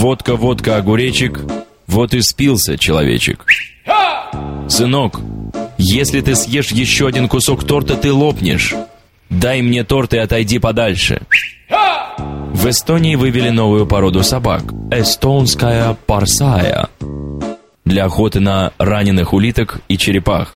Водка, водка, огуречек, вот и спился человечек. Сынок, если ты съешь еще один кусок торта, ты лопнешь. Дай мне торт и отойди подальше. В Эстонии вывели новую породу собак – эстонская парсая для охоты на раненых улиток и черепах.